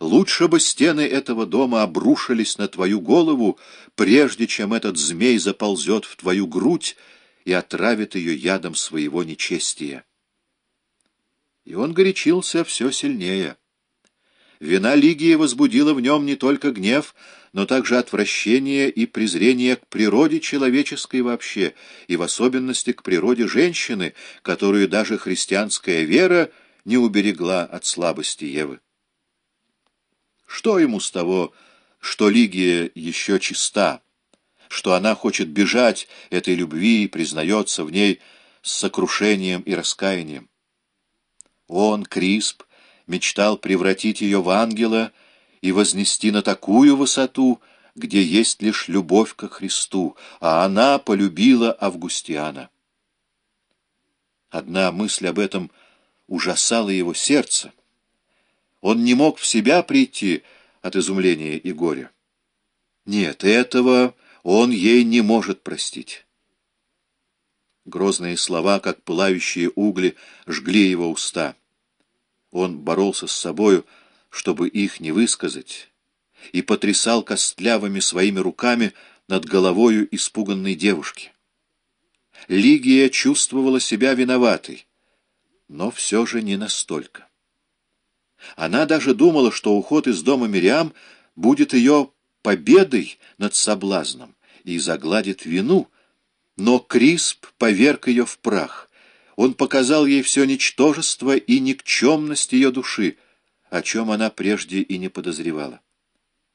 Лучше бы стены этого дома обрушились на твою голову, прежде чем этот змей заползет в твою грудь и отравит ее ядом своего нечестия. И он горячился все сильнее. Вина Лигии возбудила в нем не только гнев, но также отвращение и презрение к природе человеческой вообще, и в особенности к природе женщины, которую даже христианская вера не уберегла от слабости Евы. Что ему с того, что Лигия еще чиста, что она хочет бежать этой любви и признается в ней с сокрушением и раскаянием? Он, Крисп, мечтал превратить ее в ангела и вознести на такую высоту, где есть лишь любовь ко Христу, а она полюбила Августиана. Одна мысль об этом ужасала его сердце. Он не мог в себя прийти от изумления и горя. Нет, этого он ей не может простить. Грозные слова, как пылающие угли, жгли его уста. Он боролся с собою, чтобы их не высказать, и потрясал костлявыми своими руками над головою испуганной девушки. Лигия чувствовала себя виноватой, но все же не настолько. Она даже думала, что уход из дома Мириам будет ее победой над соблазном и загладит вину, но Крисп поверг ее в прах. Он показал ей все ничтожество и никчемность ее души, о чем она прежде и не подозревала.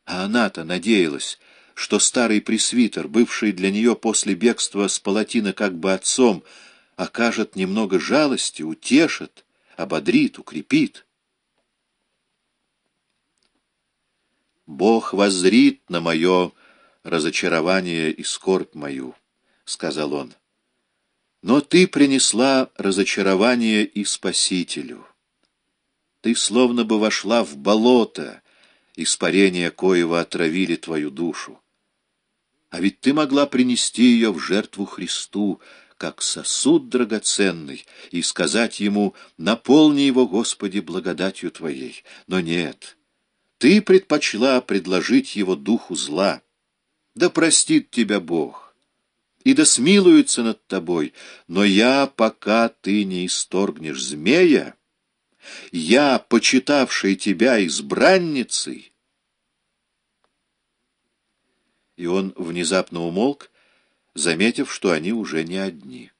А она-то надеялась, что старый пресвитер, бывший для нее после бегства с палатина как бы отцом, окажет немного жалости, утешит, ободрит, укрепит. «Бог воззрит на мое разочарование и скорбь мою», — сказал он. «Но ты принесла разочарование и Спасителю. Ты словно бы вошла в болото, испарения коего отравили твою душу. А ведь ты могла принести ее в жертву Христу, как сосуд драгоценный, и сказать ему «наполни его, Господи, благодатью Твоей». Но нет, ты предпочла предложить его духу зла. Да простит тебя Бог, и да смилуется над тобой, но я, пока ты не исторгнешь змея, я, почитавший тебя избранницей, и он внезапно умолк, заметив, что они уже не одни.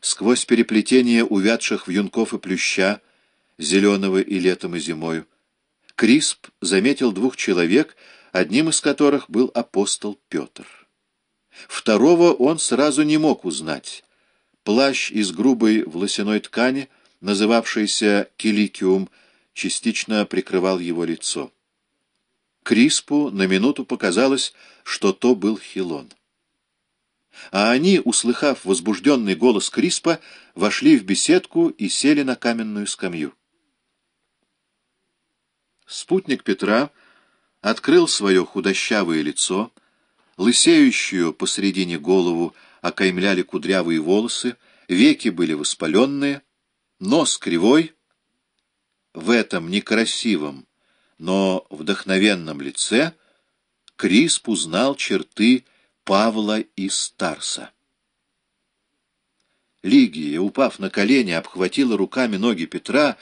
Сквозь переплетение увядших вьюнков и плюща, зеленого и летом, и зимою, Крисп заметил двух человек, одним из которых был апостол Петр. Второго он сразу не мог узнать. Плащ из грубой волосяной ткани, называвшийся киликиум, частично прикрывал его лицо. Криспу на минуту показалось, что то был Хилон. А они, услыхав возбужденный голос Криспа, вошли в беседку и сели на каменную скамью. Спутник Петра открыл свое худощавое лицо, лысеющую посредине голову окаймляли кудрявые волосы, веки были воспаленные, нос кривой. В этом некрасивом, но вдохновенном лице Крисп узнал черты Павла и Старса. Лигия, упав на колени, обхватила руками ноги Петра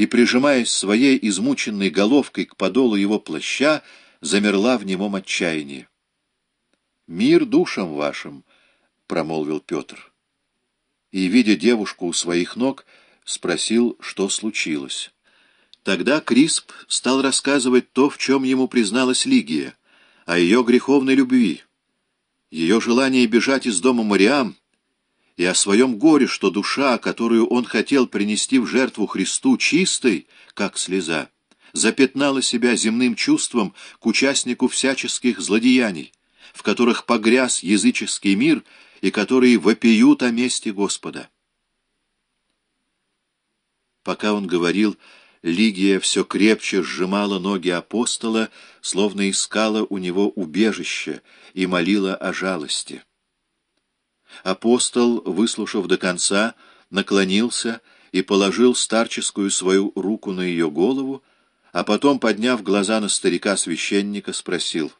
и, прижимаясь своей измученной головкой к подолу его плаща, замерла в немом отчаянии. «Мир душам вашим!» — промолвил Петр. И, видя девушку у своих ног, спросил, что случилось. Тогда Крисп стал рассказывать то, в чем ему призналась Лигия, о ее греховной любви, ее желание бежать из дома Мариам и о своем горе, что душа, которую он хотел принести в жертву Христу, чистой, как слеза, запятнала себя земным чувством к участнику всяческих злодеяний, в которых погряз языческий мир и которые вопиют о месте Господа. Пока он говорил, Лигия все крепче сжимала ноги апостола, словно искала у него убежище и молила о жалости. Апостол, выслушав до конца, наклонился и положил старческую свою руку на ее голову, а потом, подняв глаза на старика-священника, спросил —